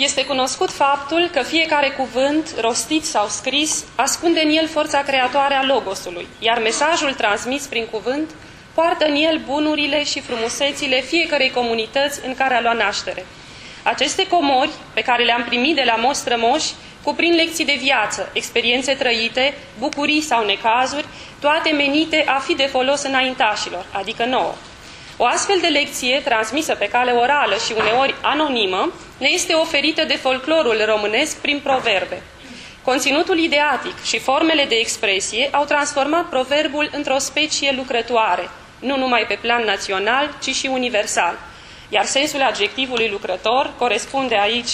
este cunoscut faptul că fiecare cuvânt, rostit sau scris, ascunde în el forța creatoare a Logosului, iar mesajul transmis prin cuvânt poartă în el bunurile și frumusețile fiecărei comunități în care a luat naștere. Aceste comori, pe care le-am primit de la mostrămoși, cuprind lecții de viață, experiențe trăite, bucurii sau necazuri, toate menite a fi de folos înaintașilor, adică nouă. O astfel de lecție, transmisă pe cale orală și uneori anonimă, ne este oferită de folclorul românesc prin proverbe. Conținutul ideatic și formele de expresie au transformat proverbul într-o specie lucrătoare, nu numai pe plan național, ci și universal. Iar sensul adjectivului lucrător corespunde aici,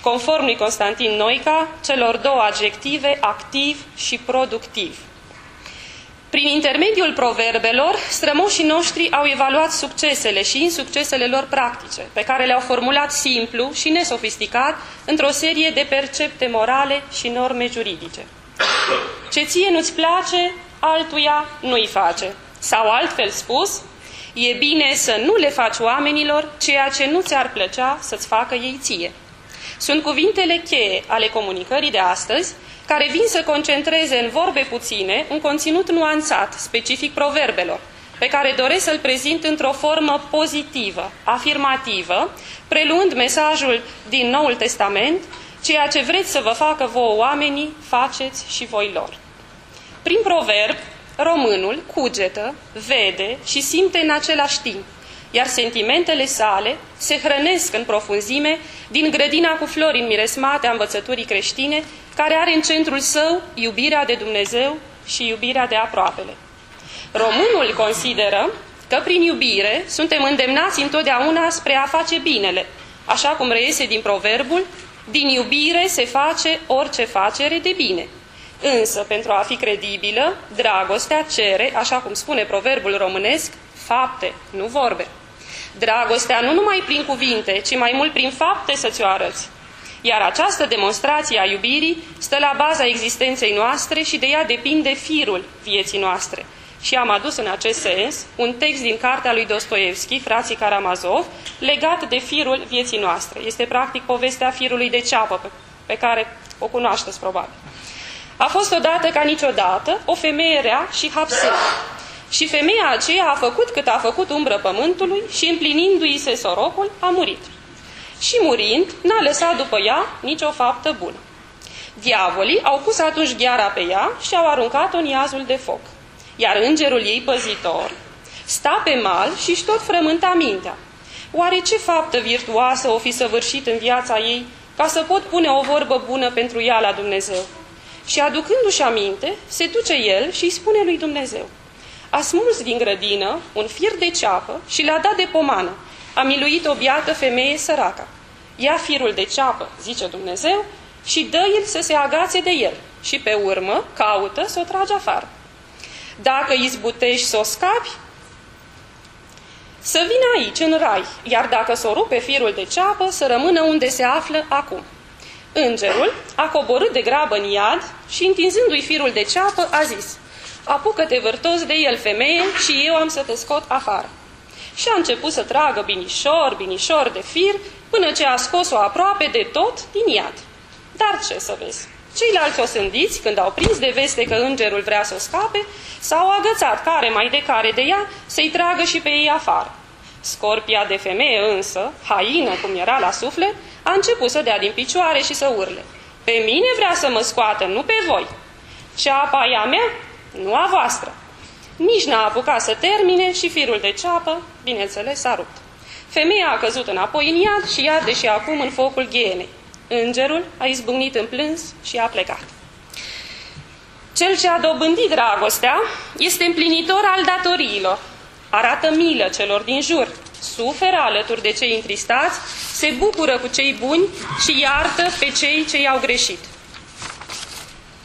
conform lui Constantin Noica, celor două adjective activ și productiv. Prin intermediul proverbelor, strămoșii noștri au evaluat succesele și insuccesele lor practice, pe care le-au formulat simplu și nesofisticat într-o serie de percepte morale și norme juridice. Ce ție nu-ți place, altuia nu-i face. Sau altfel spus, e bine să nu le faci oamenilor ceea ce nu ți-ar plăcea să-ți facă ei ție. Sunt cuvintele cheie ale comunicării de astăzi, care vin să concentreze în vorbe puține un conținut nuanțat, specific proverbelor, pe care doresc să-l prezint într-o formă pozitivă, afirmativă, preluând mesajul din Noul Testament, ceea ce vreți să vă facă vouă oamenii, faceți și voi lor. Prin proverb, românul cugetă, vede și simte în același timp, iar sentimentele sale se hrănesc în profunzime din grădina cu flori înmiresmate a învățăturii creștine, care are în centrul său iubirea de Dumnezeu și iubirea de aproapele. Românul consideră că prin iubire suntem îndemnați întotdeauna spre a face binele, așa cum reiese din proverbul, din iubire se face orice facere de bine. Însă, pentru a fi credibilă, dragostea cere, așa cum spune proverbul românesc, fapte, nu vorbe. Dragostea nu numai prin cuvinte, ci mai mult prin fapte să ți-o arăți. Iar această demonstrație a iubirii stă la baza existenței noastre și de ea depinde firul vieții noastre. Și am adus în acest sens un text din cartea lui Dostoevski, Frații Karamazov, legat de firul vieții noastre. Este practic povestea firului de ceapă, pe, pe care o cunoașteți probabil. A fost odată ca niciodată o femeie rea și hapsă. Și femeia aceea a făcut cât a făcut umbră pământului și împlinindu-i se sorocul, a murit. Și murind, n-a lăsat după ea nicio faptă bună. Diavolii au pus atunci gheara pe ea și au aruncat-o în iazul de foc. Iar îngerul ei păzitor sta pe mal și-și tot frământa mintea. Oare ce faptă virtuoasă o fi săvârșit în viața ei ca să pot pune o vorbă bună pentru ea la Dumnezeu? Și aducându-și aminte, se duce el și îi spune lui Dumnezeu – a smuls din grădină un fir de ceapă și l-a dat de pomană. A miluit o biată femeie săracă. Ia firul de ceapă, zice Dumnezeu, și dă-il să se agațe de el și pe urmă caută să o tragi afară. Dacă izbutești să o scapi, să vină aici, în rai, iar dacă s-o rupe firul de ceapă, să rămână unde se află acum. Îngerul a coborât de grabă în iad și, întinzându-i firul de ceapă, a zis – apucă-te vârtos de el, femeie, și eu am să te scot afară. Și a început să tragă binișor, binișor de fir, până ce a scos-o aproape de tot din iad. Dar ce să vezi? Ceilalți osândiți, când au prins de veste că îngerul vrea să o scape, s-au agățat care mai de care de ea să-i tragă și pe ei afară. Scorpia de femeie însă, haină cum era la suflet, a început să dea din picioare și să urle. Pe mine vrea să mă scoată, nu pe voi. Ceapa e a mea? Nu a voastră. Nici n-a apucat să termine și firul de ceapă, bineînțeles, s-a rupt. Femeia a căzut înapoi în iad și arde și acum în focul ghienei. Îngerul a izbucnit în plâns și a plecat. Cel ce a dobândit dragostea este împlinitor al datoriilor, arată milă celor din jur, suferă alături de cei întristați, se bucură cu cei buni și iartă pe cei ce i-au greșit.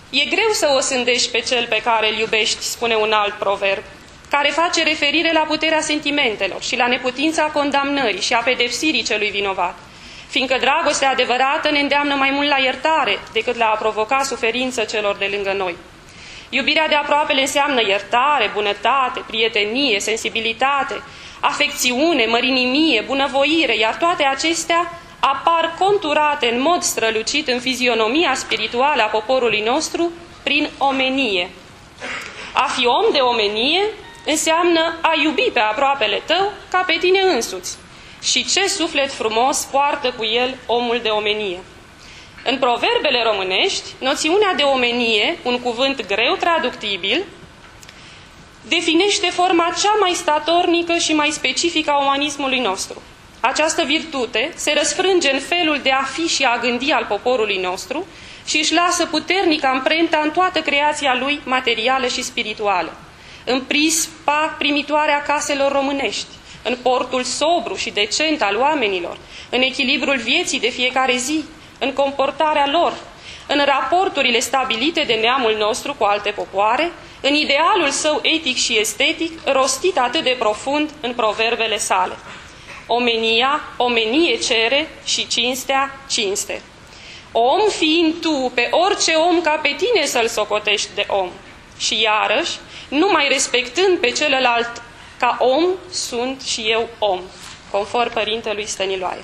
E greu să o sândești pe cel pe care îl iubești, spune un alt proverb, care face referire la puterea sentimentelor și la neputința condamnării și a pedepsirii celui vinovat, fiindcă dragostea adevărată ne îndeamnă mai mult la iertare decât la a provoca suferință celor de lângă noi. Iubirea de aproape le înseamnă iertare, bunătate, prietenie, sensibilitate, afecțiune, mărinimie, bunăvoire, iar toate acestea apar conturate în mod strălucit în fizionomia spirituală a poporului nostru prin omenie. A fi om de omenie înseamnă a iubi pe aproapele tău ca pe tine însuți. Și ce suflet frumos poartă cu el omul de omenie. În proverbele românești, noțiunea de omenie, un cuvânt greu traductibil, definește forma cea mai statornică și mai specifică a umanismului nostru. Această virtute se răsfrânge în felul de a fi și a gândi al poporului nostru și își lasă puternică amprenta în toată creația lui materială și spirituală. În prispa primitoare a caselor românești, în portul sobru și decent al oamenilor, în echilibrul vieții de fiecare zi, în comportarea lor, în raporturile stabilite de neamul nostru cu alte popoare, în idealul său etic și estetic, rostit atât de profund în proverbele sale. Omenia, omenie cere și cinstea, cinste. Om fiind tu, pe orice om ca pe tine să-l socotești de om. Și iarăși, numai respectând pe celălalt ca om, sunt și eu om, conform părintelui Stăniloae.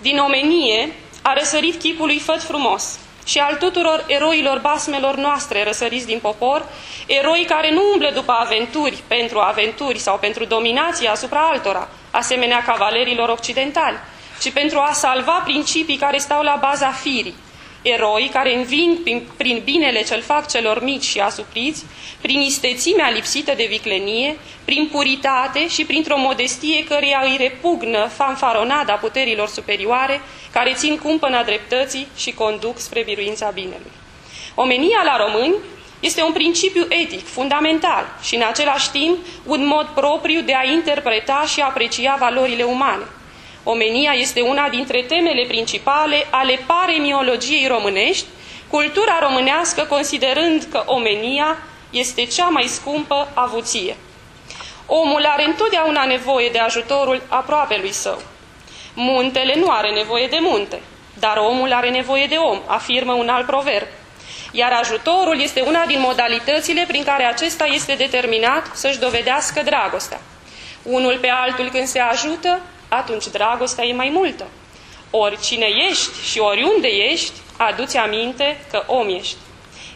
Din omenie a răsărit chipul lui Făt frumos și al tuturor eroilor basmelor noastre răsăriți din popor, eroi care nu umblă după aventuri pentru aventuri sau pentru dominație asupra altora, asemenea cavalerilor occidentali, ci pentru a salva principii care stau la baza firii, eroi care înving prin, prin binele ce-l fac celor mici și asupriți, prin istețimea lipsită de viclenie, prin puritate și printr-o modestie căreia îi repugnă fanfaronada puterilor superioare, care țin cumpăna dreptății și conduc spre biruința binelui. Omenia la români este un principiu etic fundamental și în același timp un mod propriu de a interpreta și aprecia valorile umane. Omenia este una dintre temele principale ale paremiologiei românești, cultura românească considerând că omenia este cea mai scumpă avuție. Omul are întotdeauna nevoie de ajutorul aproapelui său. Muntele nu are nevoie de munte, dar omul are nevoie de om, afirmă un alt proverb. Iar ajutorul este una din modalitățile prin care acesta este determinat să-și dovedească dragostea. Unul pe altul când se ajută, atunci dragostea e mai multă. Oricine ești și oriunde ești, aduți aminte că om ești.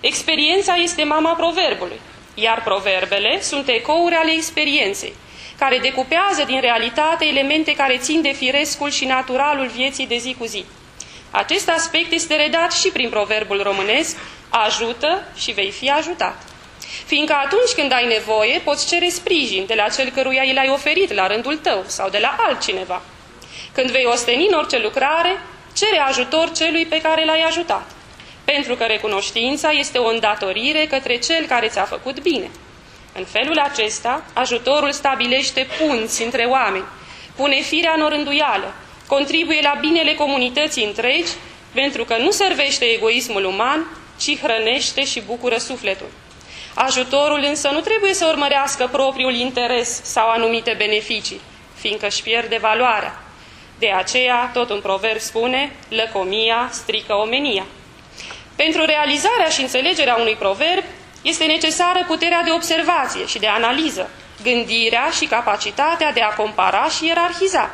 Experiența este mama proverbului, iar proverbele sunt ecouri ale experienței, care decupează din realitate elemente care țin de firescul și naturalul vieții de zi cu zi. Acest aspect este redat și prin proverbul românesc, ajută și vei fi ajutat. Fiindcă atunci când ai nevoie, poți cere sprijin de la cel căruia i l-ai oferit la rândul tău sau de la altcineva. Când vei osteni în orice lucrare, cere ajutor celui pe care l-ai ajutat, pentru că recunoștința este o îndatorire către cel care ți-a făcut bine. În felul acesta, ajutorul stabilește punți între oameni, pune firea în orânduială, contribuie la binele comunității întregi, pentru că nu servește egoismul uman, ci hrănește și bucură sufletul. Ajutorul însă nu trebuie să urmărească propriul interes sau anumite beneficii, fiindcă își pierde valoarea. De aceea, tot un proverb spune, lăcomia strică omenia. Pentru realizarea și înțelegerea unui proverb este necesară puterea de observație și de analiză, gândirea și capacitatea de a compara și ierarhiza.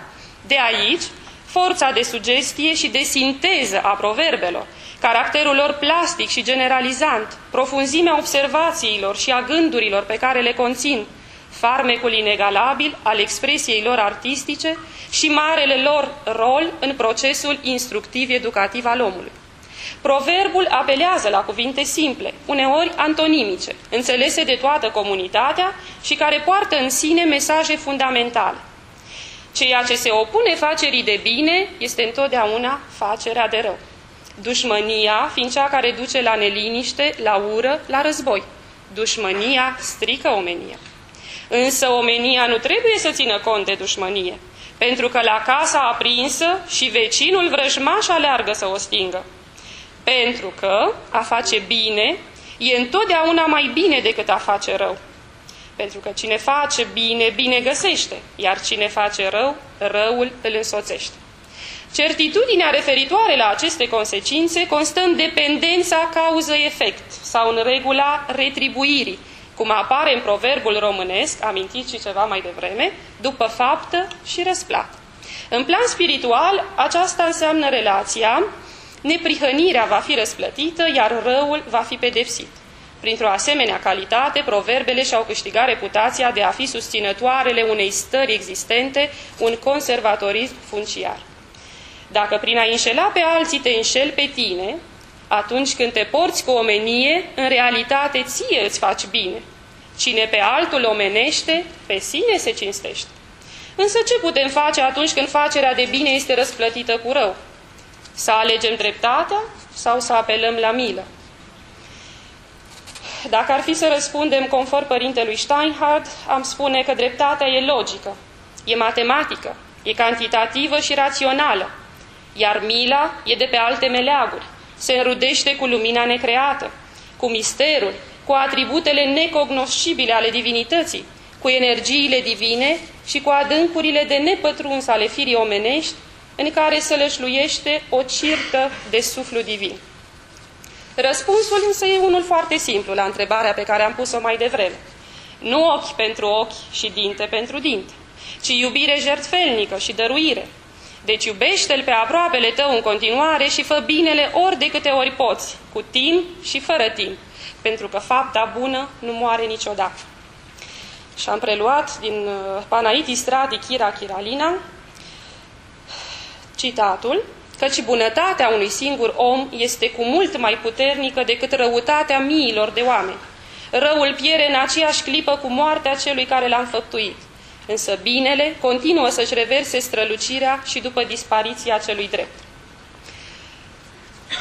De aici, forța de sugestie și de sinteză a proverbelor, caracterul lor plastic și generalizant, profunzimea observațiilor și a gândurilor pe care le conțin, farmecul inegalabil al expresiei lor artistice și marele lor rol în procesul instructiv-educativ al omului. Proverbul apelează la cuvinte simple, uneori antonimice, înțelese de toată comunitatea și care poartă în sine mesaje fundamentale. Ceea ce se opune facerii de bine este întotdeauna facerea de rău. Dușmănia fiind cea care duce la neliniște, la ură, la război. Dușmănia strică omenia. Însă omenia nu trebuie să țină cont de dușmănie, pentru că la casa aprinsă și vecinul vrăjmaș aleargă să o stingă. Pentru că a face bine e întotdeauna mai bine decât a face rău. Pentru că cine face bine, bine găsește, iar cine face rău, răul îl însoțește. Certitudinea referitoare la aceste consecințe constă în dependența cauză-efect sau în regula retribuirii, cum apare în proverbul românesc, amintit și ceva mai devreme, după faptă și răsplată. În plan spiritual, aceasta înseamnă relația, neprihănirea va fi răsplătită, iar răul va fi pedepsit. Printr-o asemenea calitate, proverbele și-au câștigat reputația de a fi susținătoarele unei stări existente, un conservatorism funciar. Dacă prin a înșela pe alții te înșel pe tine, atunci când te porți cu omenie, în realitate ție îți faci bine. Cine pe altul omenește, pe sine se cinstește. Însă ce putem face atunci când facerea de bine este răsplătită cu rău? Să alegem dreptatea sau să apelăm la milă? Dacă ar fi să răspundem conform părintelui Steinhardt, am spune că dreptatea e logică, e matematică, e cantitativă și rațională, iar mila e de pe alte meleaguri, se înrudește cu lumina necreată, cu misterul, cu atributele necognoscibile ale divinității, cu energiile divine și cu adâncurile de nepătruns ale firii omenești, în care se lășluiește o cirtă de suflu divin. Răspunsul însă e unul foarte simplu la întrebarea pe care am pus-o mai devreme. Nu ochi pentru ochi și dinte pentru dinte, ci iubire jertfelnică și dăruire. Deci iubește-l pe aproapele tău în continuare și fă binele ori de câte ori poți, cu timp și fără timp, pentru că fapta bună nu moare niciodată. Și am preluat din uh, Panaitis Strati Chira Chiralina citatul căci bunătatea unui singur om este cu mult mai puternică decât răutatea miilor de oameni. Răul piere în aceeași clipă cu moartea celui care l-a înfăptuit, însă binele continuă să-și reverse strălucirea și după dispariția celui drept.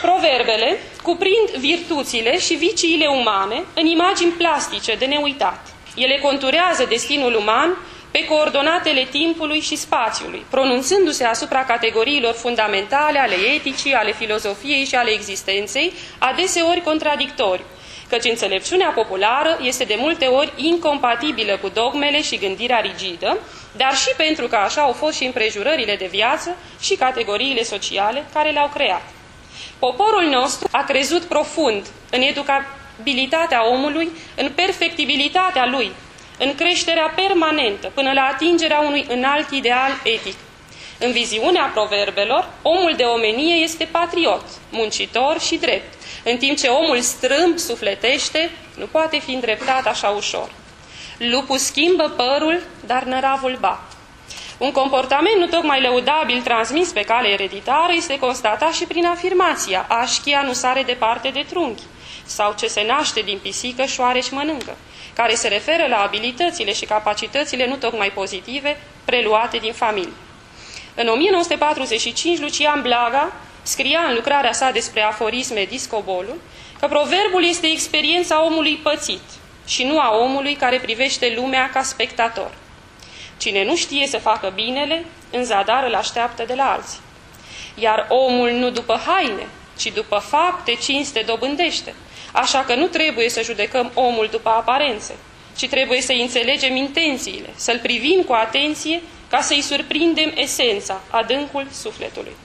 Proverbele cuprind virtuțile și viciile umane în imagini plastice de neuitat. Ele conturează destinul uman pe coordonatele timpului și spațiului, pronunțându-se asupra categoriilor fundamentale ale eticii, ale filozofiei și ale existenței, adeseori contradictoriu, căci înțelepciunea populară este de multe ori incompatibilă cu dogmele și gândirea rigidă, dar și pentru că așa au fost și împrejurările de viață și categoriile sociale care le-au creat. Poporul nostru a crezut profund în educabilitatea omului, în perfectibilitatea lui, în creșterea permanentă până la atingerea unui înalt ideal etic. În viziunea proverbelor, omul de omenie este patriot, muncitor și drept, în timp ce omul strâmb sufletește nu poate fi îndreptat așa ușor. Lupul schimbă părul, dar năravul ba. Un comportament nu tocmai lăudabil transmis pe cale ereditară este constatat și prin afirmația așchia nu sare departe de trunchi sau ce se naște din pisică șoareci mănâncă care se referă la abilitățile și capacitățile nu tocmai pozitive preluate din familie. În 1945, Lucian Blaga scria în lucrarea sa despre aforisme Discobolul că proverbul este experiența omului pățit și nu a omului care privește lumea ca spectator. Cine nu știe să facă binele, în zadar îl așteaptă de la alții. Iar omul nu după haine, ci după fapte cinste dobândește, Așa că nu trebuie să judecăm omul după aparențe, ci trebuie să înțelegem intențiile, să-l privim cu atenție ca să-i surprindem esența, adâncul sufletului.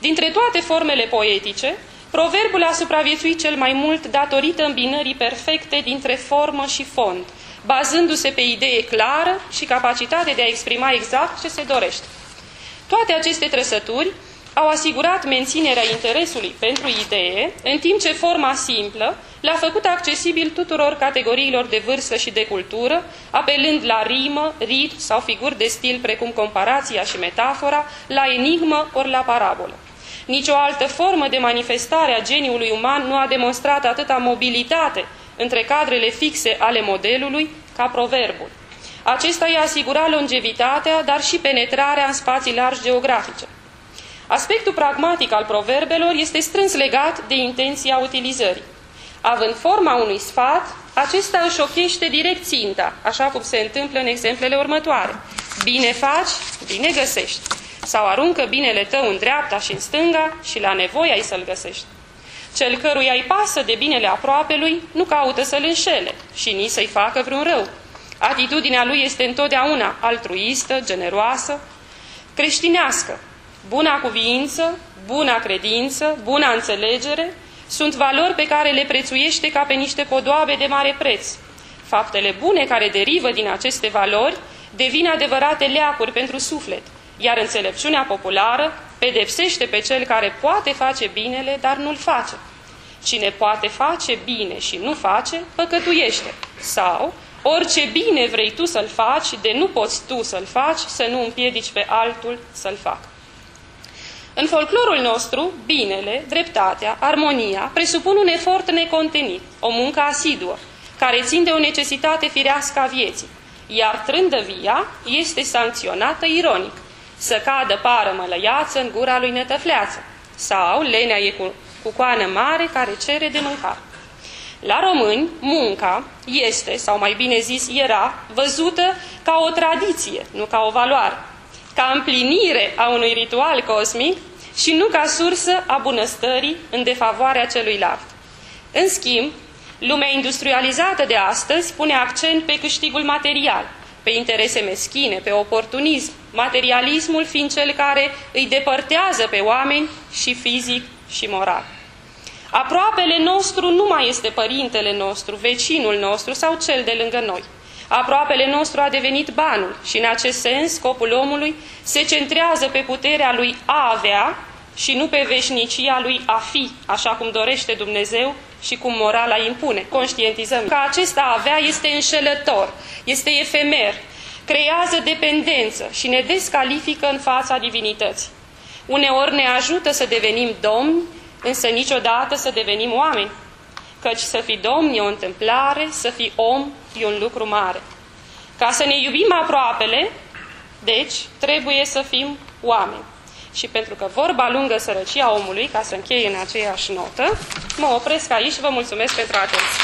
Dintre toate formele poetice, proverbul a supraviețuit cel mai mult datorită îmbinării perfecte dintre formă și fond, bazându-se pe idee clară și capacitate de a exprima exact ce se dorește. Toate aceste trăsături au asigurat menținerea interesului pentru idee, în timp ce forma simplă l-a făcut accesibil tuturor categoriilor de vârstă și de cultură, apelând la rimă, rit sau figuri de stil precum comparația și metafora, la enigmă ori la parabolă. Nici o altă formă de manifestare a geniului uman nu a demonstrat atâta mobilitate între cadrele fixe ale modelului ca proverbul. Acesta i-a asigurat longevitatea, dar și penetrarea în spații largi geografice. Aspectul pragmatic al proverbelor este strâns legat de intenția utilizării. Având forma unui sfat, acesta își ochește direct ținta, așa cum se întâmplă în exemplele următoare. Bine faci, bine găsești. Sau aruncă binele tău în dreapta și în stânga și la nevoie ai să-l găsești. Cel căruia îi pasă de binele aproapelui nu caută să-l înșele și nici să-i facă vreun rău. Atitudinea lui este întotdeauna altruistă, generoasă, creștinească, Buna cuviință, buna credință, buna înțelegere sunt valori pe care le prețuiește ca pe niște podoabe de mare preț. Faptele bune care derivă din aceste valori devin adevărate leacuri pentru suflet, iar înțelepciunea populară pedepsește pe cel care poate face binele, dar nu-l face. Cine poate face bine și nu face, păcătuiește. Sau, orice bine vrei tu să-l faci, de nu poți tu să-l faci, să nu împiedici pe altul să-l facă. În folclorul nostru, binele, dreptatea, armonia presupun un efort necontenit, o muncă asiduă, care țin de o necesitate firească a vieții, iar trândăvia este sancționată ironic, să cadă pară mălăiață în gura lui netăfleață, sau lenea e cu, cu coană mare care cere de mâncare. La români, munca este, sau mai bine zis era, văzută ca o tradiție, nu ca o valoare, ca împlinire a unui ritual cosmic și nu ca sursă a bunăstării în defavoarea celuilalt. În schimb, lumea industrializată de astăzi pune accent pe câștigul material, pe interese meschine, pe oportunism, materialismul fiind cel care îi depărtează pe oameni și fizic și moral. Aproapele nostru nu mai este părintele nostru, vecinul nostru sau cel de lângă noi. Aproapele nostru a devenit banul și în acest sens scopul omului se centrează pe puterea lui a avea și nu pe veșnicia lui a fi, așa cum dorește Dumnezeu și cum morala impune. Conștientizăm că acesta a avea este înșelător, este efemer, creează dependență și ne descalifică în fața divinității. Uneori ne ajută să devenim domni, însă niciodată să devenim oameni. Căci să fii domn e o întâmplare, să fii om e un lucru mare. Ca să ne iubim aproapele, deci trebuie să fim oameni. Și pentru că vorba lungă sărăcia omului, ca să încheie în aceeași notă, mă opresc aici și vă mulțumesc pentru atenție.